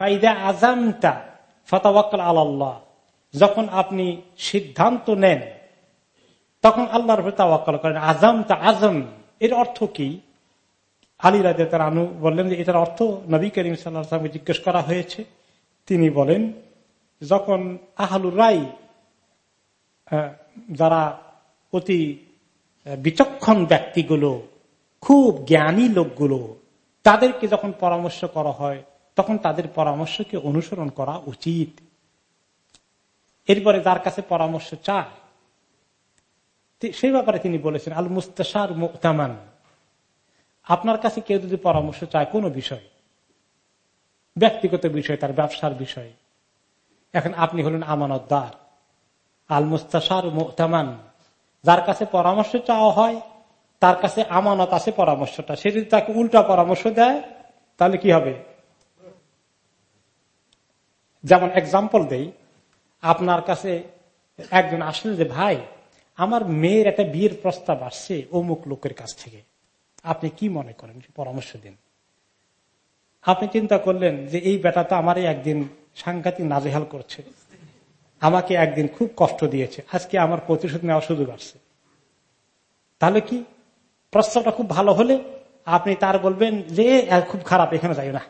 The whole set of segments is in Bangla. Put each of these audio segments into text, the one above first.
ফাইদা আজামটা ফতাওয়াক্কাল আল্লাহ যখন আপনি সিদ্ধান্ত নেন, তখন আল্লাহর উপরে তাওয়াক্কাল করেন। আজম তা আজম এর অর্থ কি? আলী রাজা তার আনু বললেন যে, এটার অর্থ নবী করিম সাল্লামকে জিজ্ঞেস করা হয়েছে। তিনি বলেন, যখন আহলুর রাই যারা অতি বিচক্ষণ ব্যক্তিগুলো, খুব জ্ঞানী লোকগুলো, তাদেরকে যখন পরামর্শ করা হয় তখন তাদের পরামর্শকে অনুসরণ করা উচিত। এরপরে যার কাছে পরামর্শ চায় সেই ব্যাপারে তিনি বলেছেন আল মুস্তার মুক্তামান আপনার কাছে কেউ যদি পরামর্শ চায়, কোনো বিষয়? ব্যক্তিগত বিষয়, তার ব্যবসার বিষয়। এখন আপনি হলেন আমানতদার। আল মুস্তার মুক্তামান যার কাছে পরামর্শ চাওয়া হয়, তার কাছে আমানত আছে পরামর্শটা। সে যদি তাকে উল্টা পরামর্শ দেয়, তাহলে কি হবে? যেমন এক্সাম্পল দেই, আপনার কাছে একজন আসলে যে, ভাই, আমার মেয়ের একটা বিয়ের প্রস্তাব আসছে অমুক লোকের কাছ থেকে। আপনি কি মনে করেন? পরামর্শ দিন। আপনি চিন্তা করলেন যে, এই বেটা তো আমার একদিন সাংঘাতিক নাজেহাল করছে। আমাকে একদিন খুব কষ্ট দিয়েছে। আজকে আমার প্রতিশোধ নেওয়ার সুযোগ আসছে। তাহলে কি? প্রস্তাবটা খুব ভালো হলে আপনি তার বলবেন যে খুব খারাপ, এখানে যাই না।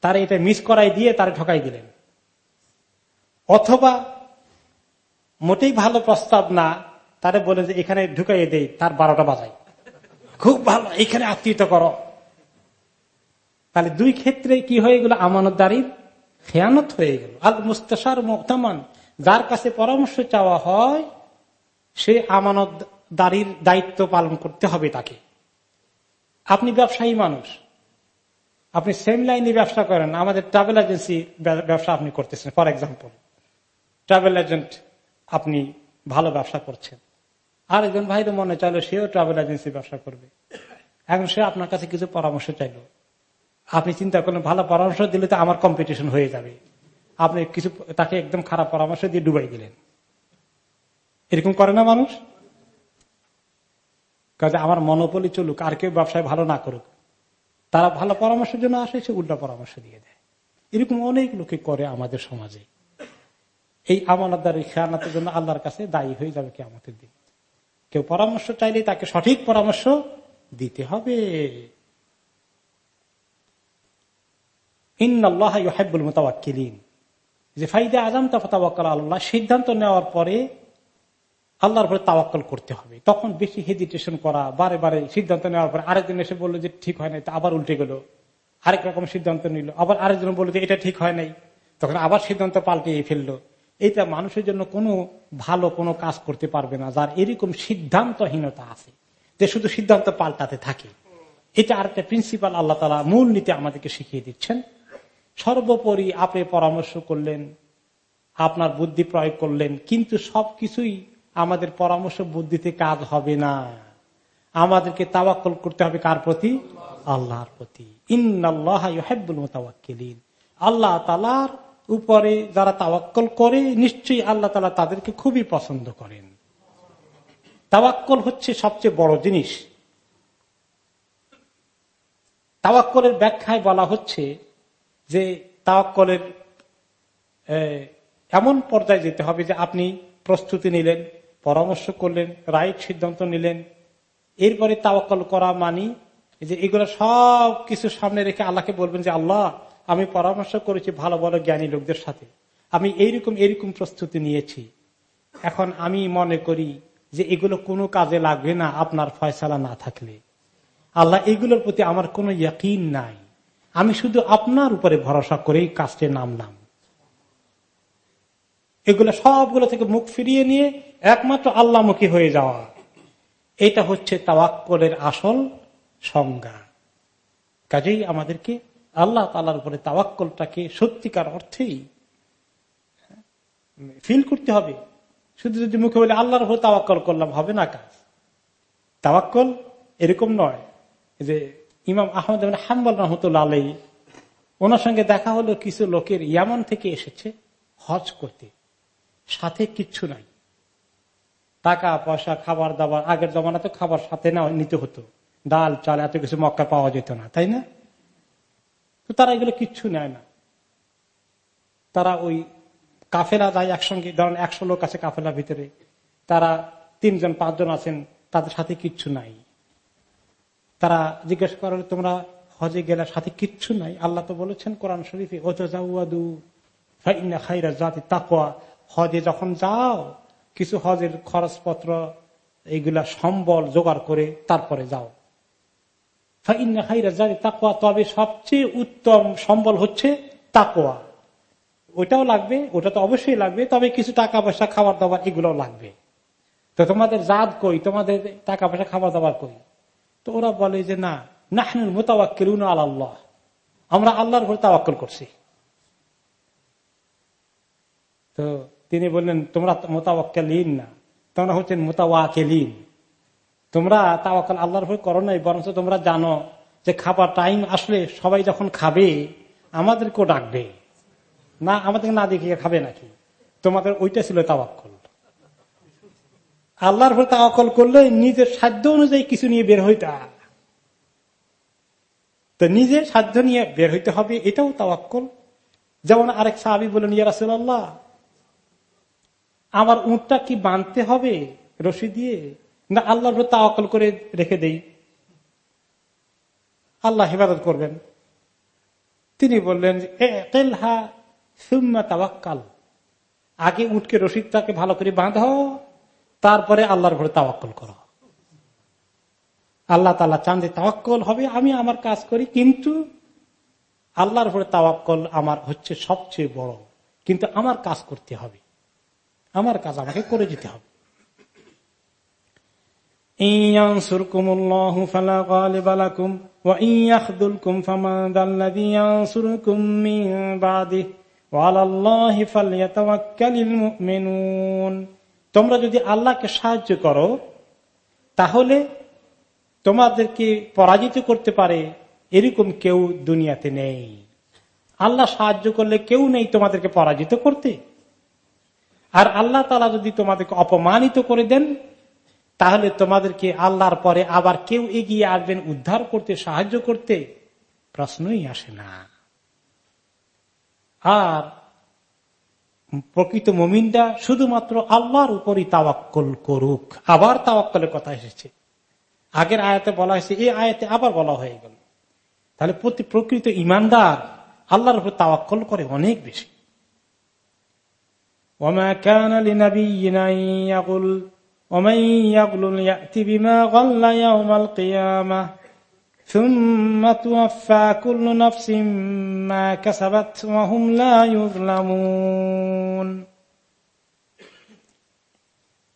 তার এটা মিস করাই দিয়ে তার ঠকাই দিলেন। অথবা মোটেই ভালো প্রস্তাব না, তারে বলে যে এখানে ঢুকাইয়ে দেই, তার বারোটা বাজাই। খুব ভালো এখানে আত্মীয়তা করো। তাহলে দুই ক্ষেত্রে কি হয়ে গেল? আমানতদারির খেয়ানত হয়ে গেল। আল মুস্তার মোহতামান যার কাছে পরামর্শ চাওয়া হয়, সে আমানত দাঁড়ির দায়িত্ব পালন করতে হবে তাকে। আপনি ব্যবসায়ী মানুষ, আপনি সেম লাইনে ব্যবসা করেন। আমাদের ট্রাভেল এজেন্সি ব্যবসা আপনি করতেছেন ফর এক্সাম্পল ট্রাভেল এজেন্ট আপনি ভালো ব্যবসা করছেন। আর একজন ভাইর মনে চাইলো, সেও ট্রাভেল এজেন্সি ব্যবসা করবে। এখন সে আপনার কাছে কিছু পরামর্শ চাইল। আপনি চিন্তা করলেন, ভালো পরামর্শ দিলে তো আমার কম্পিটিশন হয়ে যাবে। আপনি কিছু, তাকে একদম খারাপ পরামর্শ দিয়ে ডুবাই দিলেন। এরকম করে না মানুষ? কাজে আমার মনোপলি চলুক, আর কেউ ব্যবসায় ভালো না করুক, তারা ভালো পরামর্শের জন্য আসে সে উল্টা পরামর্শ দিয়ে দেয়। এরকম অনেক লোকে করে আমাদের সমাজে। এই আমানতদার খেয়ানাতের জন্য আল্লাহর কাছে দায়ী হয়ে যাবে কি আমাদের দিন। কেউ পরামর্শ চাইলে তাকে সঠিক পরামর্শ দিতে হবে। সিদ্ধান্ত নেওয়ার পরে আল্লাহর পরে তাওয়াক্কল করতে হবে। তখন বেশি হেজিটেশন করা, বারে বারে সিদ্ধান্ত নেওয়ার পরে আরেকজন এসে বলল যে ঠিক হয় নাই আবার উল্টে গেল। আরেক রকম সিদ্ধান্ত নিল, আবার আরেকজন বলল যে এটা ঠিক হয় নাই। তখন আবার সিদ্ধান্ত পাল্টিয়ে ফেলল। এটা মানুষের জন্য কোনো ভালো কোনো কাজ করতে পারবে না, যার এরকম সিদ্ধান্তহীনতা আছে। যে শুধু সিদ্ধান্ত পাল্টাতে থাকে। এটা আর একটা প্রিন্সিপাল আল্লাহ তালা মূল নীতি আমাদেরকে শিখিয়ে দিচ্ছেন। সর্বোপরি আপনি পরামর্শ করলেন, আপনার বুদ্ধি প্রয়োগ করলেন, কিন্তু সবকিছুই আমাদের পরামর্শ বুদ্ধিতে কাজ হবে না। আমাদেরকে তাওয়াক্কল করতে হবে কার প্রতি? আল্লাহর প্রতি। ইন্নআল্লাহুল মোতাবাক্কিলিন আল্লাহ তালার উপরে যারা তাওয়াক্কল করে, নিশ্চয়ই আল্লাহ তালা তাদেরকে খুবই পছন্দ করেন। তাওয়াক্কল হচ্ছে সবচেয়ে বড় জিনিস। তাওয়াক্কলের ব্যাখ্যায় বলা হচ্ছে যে তাওয়াক্কলের এমন পর্যায়ে যেতে হবে যে আপনি প্রস্তুতি নিলেন, পরামর্শ করলেন, রাইট সিদ্ধান্ত নিলেন। এরপরে তাওয়াক্কল করা মানি যে এগুলো সব কিছু সামনে রেখে আল্লাহকে বলবেন যে আল্লাহ আমি পরামর্শ করেছি ভালো ভালো জ্ঞানী লোকদের সাথে। আমি এইরকম এরকম প্রস্তুতি নিয়েছি। এখন আমি মনে করি যে এগুলো কোনো কাজে লাগবে না আপনার ফয়সালা না থাকলে। আল্লাহ এগুলোর প্রতি আমার কোনো ইয়কিন নাই। আমি শুধু আপনার উপরে ভরসা করেই কাজটি নামলাম। এগুলো সবগুলো থেকে মুখ ফিরিয়ে নিয়ে একমাত্র আল্লাহমুখী হয়ে যাওয়া। এটা হচ্ছে তাওয়াক্কলের আসল সংজ্ঞা। কাজেই আমাদেরকে আল্লাহ তালার উপরে তাওয়াক্কলটাকে সত্যিকার অর্থেই ফিল করতে হবে। শুধু যদি মুখে বলে, আল্লাহর উপর তাওয়াক্কল করলাম, হবে না কাজ? তাওয়াক্কল এরকম নয়। যে ইমাম আহমদ হাম্বল রহমতুল্লা আলাই ওনার সঙ্গে দেখা হলো কিছু লোকের ইয়ামন থেকে এসেছে হজ করতে। সাথে কিচ্ছু নাই। টাকা, পয়সা খাবার দাবার আগের জমানাতে খাবার সাথে না নিতে হতো। ডাল, চাল, এত কিছু মক্কা পাওয়া যেত না, তাই না? তারা এগুলো কিচ্ছু নেয় না। তারা ওই কাফেলা যায় একসঙ্গে, ধরেন একশো লোক আছে কাফেলার ভিতরে, তারা তিনজন, পাঁচজন আছেন, তাদের সাথে কিচ্ছু নাই। তারা জিজ্ঞেস করেন তোমরা হজে গেলে সাথে কিচ্ছু নাই? আল্লাহ তো বলেছেন কোরআন শরীফে ওজাদু খাইরা জাতি তাকুয়া হজে যখন যাও, কিছু হজের খরচপত্র এইগুলা সম্বল জোগাড় করে তারপরে যাও। তাকুয়া তবে সবচেয়ে উত্তম সম্বল হচ্ছে তাকুয়া ওইটাও লাগবে, ওটা তো অবশ্যই লাগবে, তবে কিছু টাকা পয়সা খাবার দাবার এগুলোও লাগবে। তো তোমাদের জাত কই? তোমাদের টাকা পয়সা খাবার দাবার কই? তো ওরা বলে যে, না, নাহনুল মোতাবাক্কেল আল্লাহ। আমরা আল্লাহর উপর তাওয়াক্কল করছি। তো তিনি বললেন, তোমরা মোতাবাক্কালীন না, তোমরা হচ্ছেন মোতাওয়াকেলিন। তোমরা তাওয়াক্কাল আল্লাহর উপর করো নাই, বরঞ্চ তোমরা জানো যে খাবার টাইম আসলে সবাই যখন খাবে, আমাদেরকেও ডাকবে। না, আমাদেরকে না দেখিয়ে খাবে নাকি? তোমাদের ওইটা ছিল তাওয়াক্কল। আল্লাহর উপর তাওয়াক্কল করলে নিজের সাধ্য অনুযায়ী কিছু নিয়ে বের হইতা। তো নিজের সাধ্য নিয়ে বের হইতে হবে, এটাও তাওয়াক্কল। যেমন আরেক সাহাবি বলেন ইয়ারাসুল্লাহ আমার উঁটটা কি বাঁধতে হবে রশি দিয়ে? না আল্লাহর তাওয়াক্কল করে রেখে দেই। আল্লাহ হেফাজত করবেন। তিনি বললেন তাওয়াক্কাল। আগে উঠকে রশিদটাকে ভালো করে বাঁধ, তারপরে আল্লাহর ঘরে তাওয়াক্কল করো। আল্লাহ তালা চান যে তাওয়াক্কল হবে, আমি আমার কাজ করি, কিন্তু আল্লাহর উপরে তাওয়াক্কল আমার হচ্ছে সবচেয়ে বড়। কিন্তু আমার কাজ করতে হবে। আমার কাজ আমাকে করে যেতে হবে। তোমরা যদি আল্লাহকে সাহায্য করো, তাহলে তোমাদেরকে পরাজিত করতে পারে এরকম কেউ দুনিয়াতে নেই। আল্লাহ সাহায্য করলে কেউ নেই তোমাদেরকে পরাজিত করতে। আর আল্লাহ তালা যদি তোমাদেরকে অপমানিত করে দেন তাহলে তোমাদেরকে আল্লাহর পরে আবার কেউ এগিয়ে আসবেন, উদ্ধার করতে, সাহায্য করতে? প্রশ্নই আসে না। আর প্রকৃত মমিনরা শুধুমাত্র আল্লাহর উপরই তাওয়াক্কল করুক। আবার তাওয়াক্কলের কথা এসেছে। আগের আয়াতে বলা হয়েছে, এই আয়াতে আবার বলা হয়ে গেল। তাহলে প্রতি প্রকৃত ইমানদার আল্লাহর উপর তাওয়াক্কল করে অনেক বেশি। ومن يغل يأتي بما غل يوم القيامة ثم توفى كل نفس ما كسبت وهم لا يظلمون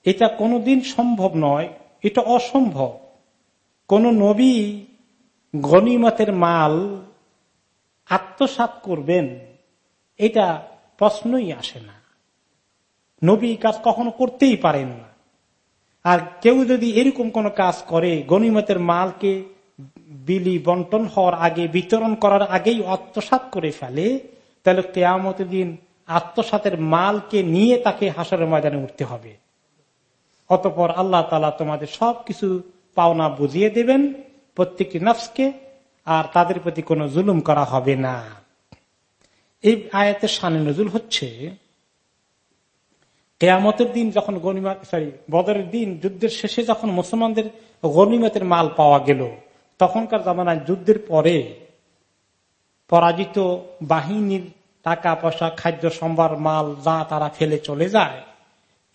এটা কোনদিন সম্ভব নয় এটা অসম্ভব কোন নবী গণিমতের মাল আত্মসাত করবেন এটা প্রশ্নই আসে না নবী কাজ কখনো করতেই পারেন না আর কেউ যদি এরকম কোন কাজ করে, গণিমতের মালকে বিলি বন্টন হওয়ার আগে, বিতরণ করার আগেই আত্মসাত করে ফেলে, তাহলে কেয়ামত দিন আত্মসাতের মালকে নিয়ে তাকে হাসরের ময়দানে উঠতে হবে। অতপর আল্লাহ তালা তোমাদের সবকিছু পাওনা বুঝিয়ে দেবেন, প্রত্যেকটি নফসকে, আর তাদের প্রতি কোনো জুলুম করা হবে না। এই আয়াতের সানে নজুল হচ্ছে কেয়ামতের দিন যখন গণিমত সরি বদরের দিন, যুদ্ধের শেষে যখন মুসলমানদের গণিমতের মাল পাওয়া গেল, তখনকার জামানায় যুদ্ধের পরে পরাজিত বাহিনীর টাকা, পয়সা, খাদ্য, সম্ভার, মাল যা তারা ফেলে চলে যায়,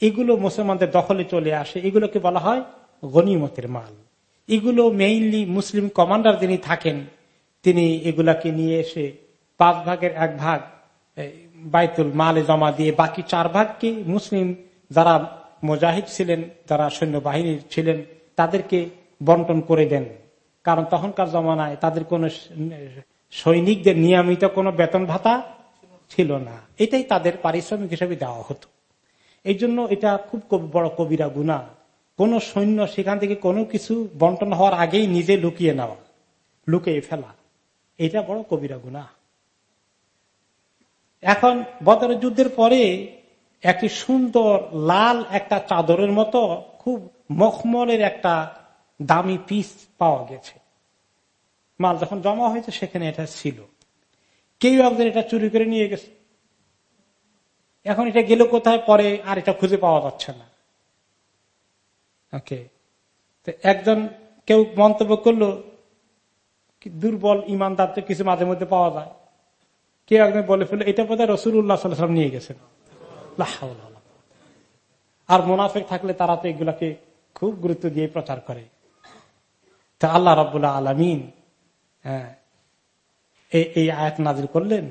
এগুলো মুসলমানদের দখলে চলে আসে। এগুলোকে বলা হয় গনিমতের মাল। এগুলো মেইনলি মুসলিম কমান্ডার যিনি থাকেন, তিনি এগুলাকে নিয়ে এসে পাঁচ ভাগের এক ভাগ বাইতুল মালে জমা দিয়ে বাকি চার ভাগকে মুসলিম যারা মুজাহিদ ছিলেন, যারা সৈন্যবাহিনীর ছিলেন, তাদেরকে বন্টন করে দেন। কারণ তখনকার জমানায় তাদের কোন সৈনিকদের নিয়মিত কোনো বেতন ভাতা ছিল না। এটাই তাদের পারিশ্রমিক হিসেবে দেওয়া হতো। এই জন্য এটা খুব বড় কবিরা গুণা কোন সৈন্য সেখান থেকে কোনো কিছু বন্টন হওয়ার আগেই নিজে লুকিয়ে নেওয়া, লুকিয়ে ফেলা। এটা বড় কবিরা গুণা এখন বদরের যুদ্ধের পরে একটি সুন্দর লাল একটা চাদরের মতো খুব মখমলের একটা দামি পিস পাওয়া গেছে। মাল যখন জমা হয়েছে, সেখানে এটা ছিল। কেউ একজন এটা চুরি করে নিয়ে গেছে। এখন এটা গেল কোথায় পরে আর এটা খুঁজে পাওয়া যাচ্ছে না। ওকে তো একজন কেউ মন্তব্য করল দুর্বল ইমানদার তো কিছু মাঝে মধ্যে পাওয়া যায়। কেউ একজন বলে ফেলল? এটা বোধহয় রসুল উল্লাহ সাল্লাম নিয়ে গেছেন। আর মোনাফেক থাকলে তারা তো এগুলাকে খুব গুরুত্ব দিয়ে প্রচার করে। তা আল্লাহ রবাহ আলমিন হ্যাঁ এই আয়াত নাজির করলেন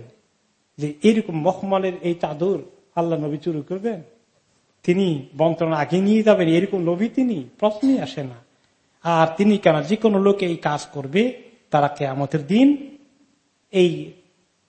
যে এরকম মখমলের এই চাদর আল্লাহ নবী চুরি করবেন। তিনি বন্ত্রণা আগে নিয়ে যাবেন, এরকম নবী তিনি প্রশ্নই আসে না। আর তিনি কেন যে কোনো লোক এই কাজ করবে, তারা কেমতের দিন এই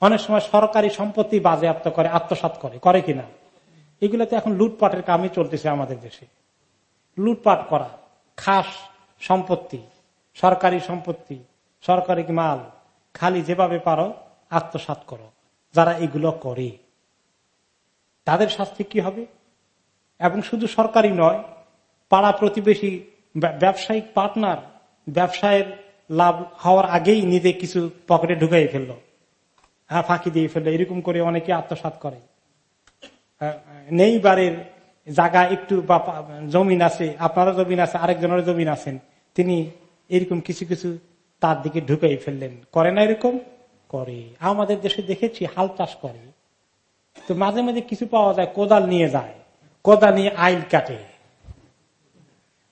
অনেক সময় সরকারি সম্পত্তি বাজেয়াপ্ত করে আত্মসাত করে করে কিনা? এগুলোতে এখন লুটপাটের কামই চলতেছে আমাদের দেশে। লুটপাট করা, খাস সম্পত্তি, সরকারি সম্পত্তি, সরকারি মাল, খালি যেভাবে পারো আত্মসাত করো, যারা এগুলো করে। তাদের শাস্তি কি হবে? এবং শুধু সরকারি নয়, পাড়া প্রতিবেশী ব্যবসায়িক পার্টনার ব্যবসায়ের লাভ হওয়ার আগেই নিজে কিছু পকেটে ঢুকাই ফেলল। ফাঁকি দিয়ে ফেলল, এরকম করে অনেকে আত্মসাত করে। নেই বারের জায়গা একটু বা জমিন আছে, আপনারও জমিন আছে আরেকজনের জমিন আছেন, তিনি এরকম কিছু কিছু তার দিকে ঢুকাই ফেললেন। করে না এরকম? করে। আমাদের দেশে দেখেছি, হাল চাষ করে। তো মাঝে মাঝে কিছু পাওয়া যায়, কোদাল নিয়ে যায়, কোদাল নিয়ে আইল কাটে।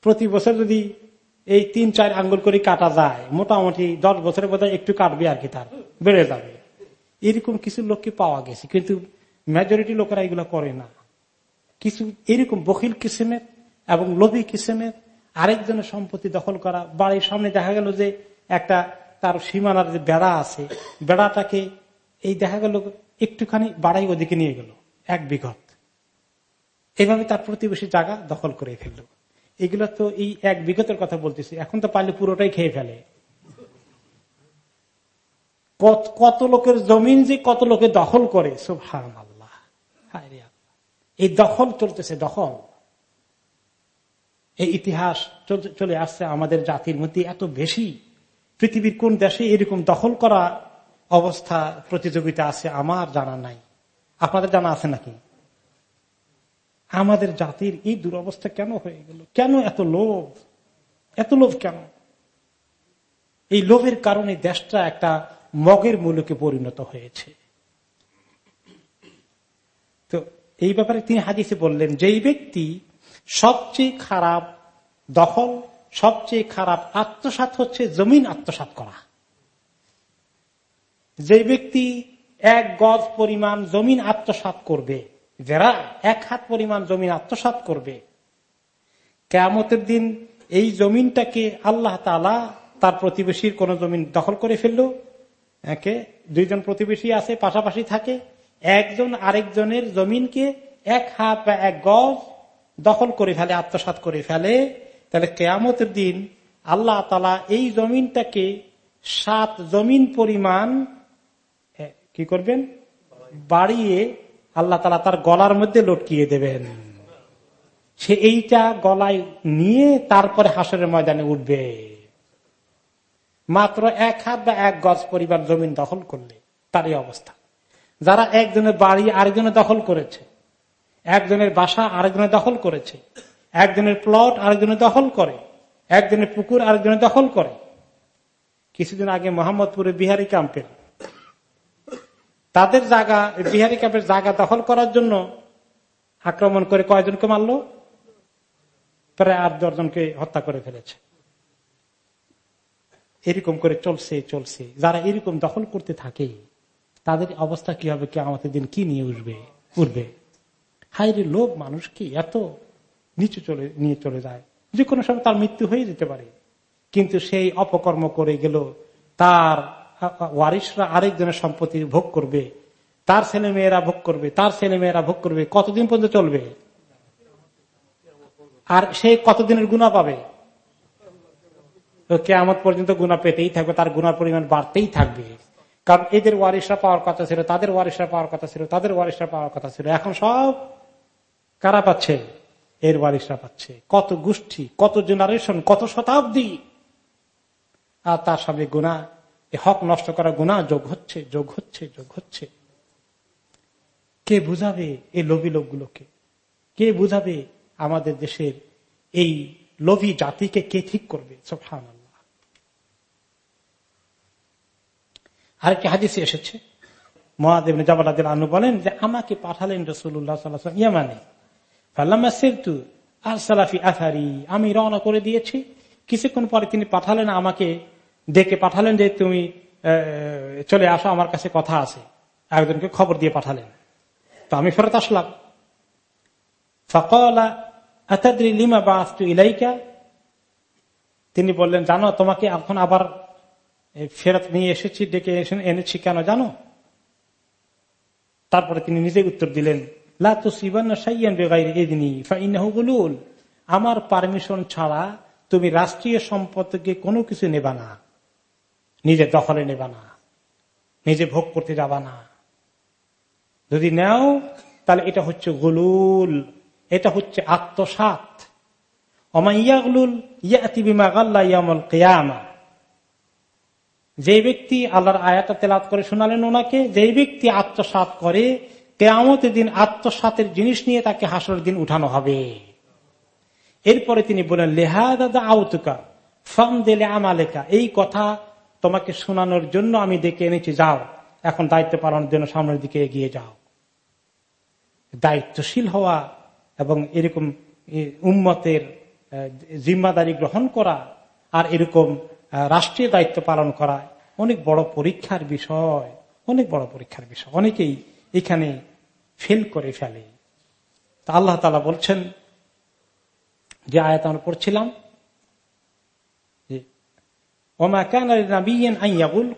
প্রতি বছর যদি এই তিন চার আঙ্গুল করে কাটা যায়, মোটামুটি দশ বছরের বোধহয় একটু কাটবে আর কি তার, বেড়ে যাবে। এরকম কিছু লোককে পাওয়া গেছে, কিন্তু মেজরিটি লোকেরা এগুলো করে না। কিছু, এরকম বকিল কিসেমের এবং লোভী কিসেমের আরেকজনের সম্পত্তি দখল করা, বাড়ির সামনে দেখা গেল যে একটা তার সীমানার যে বেড়া আছে, বেড়াটাকে এই দেখা গেল একটুখানি বাড়াই ওদিকে নিয়ে গেল, এক বিঘত। এভাবে তার প্রতিবেশী জায়গা দখল করে ফেলল। এগুলো তো এই এক বিগতের কথা বলতেছি, এখন তো পারলে পুরোটাই খেয়ে ফেলে। কত লোকের জমিন যে কত লোকে দখল করে সুভান আল্লাহ। এই দখল চলতেছে, দখল। এই ইতিহাস চলে আসছে, আমাদের জাতির মধ্যে এত বেশি। পৃথিবীর কোন দেশে এরকম দখল করা অবস্থা, প্রতিযোগিতা আছে, আমার জানা নাই। আপনাদের জানা আছে নাকি? আমাদের জাতির এই দুরবস্থা কেন হয়ে গেল? কেন এত লোভ? এত লোভ কেন? এই লোভের কারণে দেশটা একটা মগের মূলকে পরিণত হয়েছে। তো এই ব্যাপারে তিনি হাদিসে বললেন, যেই ব্যক্তি সবচেয়ে খারাপ দখল, সবচেয়ে খারাপ আত্মসাত হচ্ছে জমিন আত্মসাত করা। যে ব্যক্তি এক গজ পরিমাণ জমিন আত্মসাত করবে, যারা এক হাত পরিমাণ জমিন আত্মসাত করবে কেমতের দিন এই জমিনটাকে আল্লাহ তালা তার প্রতিবেশীর কোন জমিন দখল করে ফেলল একে দুইজন প্রতিবেশী আছে, পাশাপাশি থাকে একজন আরেকজনের জমিনকে এক হাত বা এক গজ দখল করে ফেলে আত্মসাত করে ফেলে। তাহলে কেয়ামতের দিন আল্লাহ তালা এই জমিনটাকে সাত জমিন পরিমাণ কি করবেন? বাড়িয়ে আল্লাহ তালা তার গলার মধ্যে লটকিয়ে দেবেন। সে এইটা গলায় নিয়ে তারপরে হাসরের ময়দানে উঠবে। মাত্র এক হাত বা এক গজ পরিবার জমিন দখল করলে তারই অবস্থা। যারা একজনের বাড়ি আরেকজনে দখল করেছে, একজনের বাসা আরেকজনে দখল করেছে, একজনের প্লট আরেকজনে দখল করে, একজনের পুকুর আরেকজনে দখল করে। কিছুদিন আগে মোহাম্মদপুরে বিহারি ক্যাম্পের। তাদের জায়গা, বিহারি ক্যাম্পের জায়গা দখল করার জন্য আক্রমণ করে কয়জনকে মারল? প্রায় আট দশজনকে হত্যা করে ফেলেছে। এরকম করে চলছে চলছে। যারা এরকম দখল করতে থাকে, তাদের অবস্থা কি হবে? কে আমাদের দিন কি নিয়ে উঠবে? উঠবে? হাইরে লোক মানুষ কি এত নিচু চলে, নিয়ে চলে যায়? যে কোনো সময় তার মৃত্যু হয়ে যেতে পারে। কিন্তু সেই অপকর্ম করে গেল, তার ওয়ারিসরা আরেকজনের সম্পত্তি ভোগ করবে। তার ছেলে মেয়েরা ভোগ করবে, তার ছেলে মেয়েরা ভোগ করবে। কতদিন পর্যন্ত চলবে? আর সে কতদিনের গুণা পাবে? কেমন পর্যন্ত গুণা পেতেই থাকবে, তার গুণার পরিমাণ বাড়তেই থাকবে। কারণ এদের ওয়ারিসরা পাওয়ার কথা ছিল, তাদের ওয়ারিসরা পাওয়ার কথা ছিল, তাদের ওয়ারিসরা পাওয়ার কথা ছিল। এখন সব কারা পাচ্ছে? এর ওয়ারিসরা পাচ্ছে। কত গোষ্ঠী, কত জেনারেশন কত শতাব্দী। আর তার সামনে গুণা হক নষ্ট করা গুণা যোগ হচ্ছে যোগ হচ্ছে যোগ হচ্ছে। কে বুঝাবে এই লোভী লোকগুলোকে? কে বুঝাবে আমাদের দেশের এই লোভী জাতিকে কে ঠিক করবে? সোফান আরেকটি হাদিসে এসেছে। মহাদেব জবালাদের আনু বলেন যে, আমাকে পাঠালেন রসুল্লাহ সাল্লাম ইয়ামানে ফাল্লামা সেতু আর সালাফি আথারি আমি রওনা করে দিয়েছি। কিছুক্ষণ পরে তিনি পাঠালেন আমাকে, ডেকে পাঠালেন যে, তুমি চলে আসো, আমার কাছে কথা আছে। একজনকে খবর দিয়ে পাঠালেন। তো আমি ফেরত আসলাম। ফকলা লিমা বা ইলাইকা? তিনি বললেন, জানো, তোমাকে এখন আবার ফেরত নিয়ে এসেছি, ডেকে এনেছি কেন জানো? তারপরে তিনি নিজে উত্তর দিলেন আমার পারমিশন ছাড়া তুমি রাষ্ট্রীয় সম্পদকে কোনো কিছু নেবা না। নিজে দখলে নেবা না। নিজে ভোগ করতে যাবা না। যদি নেও, তাহলে এটা হচ্ছে গুলুল, এটা হচ্ছে আত্মসাত অমাইয়াগুল ইয়াতি বিমা গাল্লা ইয়ামল কেয়ামা। যে ব্যক্তি আল্লাহর আয়াতা তেলাত করে শোনালেন ওনাকে, যে ব্যক্তি আত্মসাত করে, কেয়ামতের দিন আত্মসাতের জিনিস নিয়ে তাকে হাসর দিন উঠানো হবে। এরপরে তিনি বলেন লেহা দাদা আউতুকা ফম দিলে আমালেকা, এই কথা তোমাকে শোনানোর জন্য আমি ডেকে এনেছি, যাও, এখন দায়িত্ব পালনের জন্য সামনের দিকে এগিয়ে যাও। দায়িত্বশীল হওয়া এবং এরকম উম্মতের জিম্মাদারি গ্রহণ করা আর এরকম রাষ্ট্রীয় দায়িত্ব পালন করা অনেক বড় পরীক্ষার বিষয়, অনেক বড় পরীক্ষার বিষয়। অনেকেই এখানে ফেল করে ফেলে। তা আল্লাহ তালা বলছেন, যে আয়াত আমরা পড়ছিলাম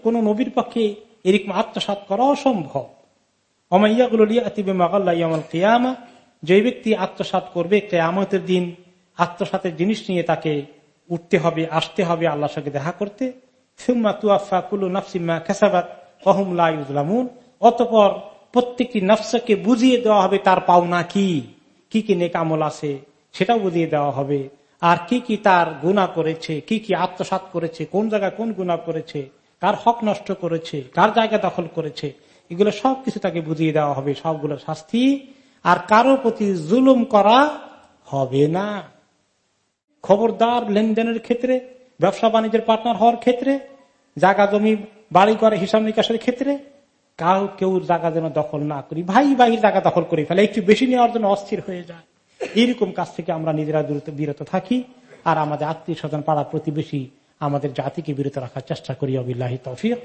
কোন নবীর পক্ষে এরকম আত্মসাত করা অসম্ভব। কিয়ামা যে ব্যক্তি আত্মসাত করবে কেয়ামতের দিন, আত্মসাতের জিনিস নিয়ে তাকে উঠতে হবে, আসতে হবে আল্লাহর সঙ্গে দেখা করতে। অতপর প্রত্যেকটি নফসকে বুঝিয়ে দেওয়া হবে তার পাওনা কি? কি কি নেক আমল আছে সেটাও বুঝিয়ে দেওয়া হবে। আর কি কি তার গুণা করেছে, কি কি আত্মসাত করেছে, কোন জায়গায় কোন গুণা করেছে, কার হক নষ্ট করেছে, কার জায়গা দখল করেছে, এগুলো সবকিছু তাকে বুঝিয়ে দেওয়া হবে সবগুলো শাস্তি। আর কারও প্রতি জুলুম করা হবে না। খবরদার লেনদেনের ক্ষেত্রে ব্যবসা বাণিজ্যের পার্টনার হওয়ার ক্ষেত্রে, জায়গা জমি, বাড়ি করে হিসাব নিকাশের ক্ষেত্রে, কাউ কেউ জায়গা যেন দখল না করি। ভাই ভাই জায়গা দখল করে ফেলে, একটু বেশি নেওয়ার জন্য অস্থির হয়ে যায়। এইরকম কাজ থেকে আমরা নিজেরা বিরত থাকি আর আমাদের আত্মীয় স্বজন পাড়া প্রতিবেশী আমাদের জাতিকে বিরত রাখার চেষ্টা করি। অবিল্লাহি তফিক।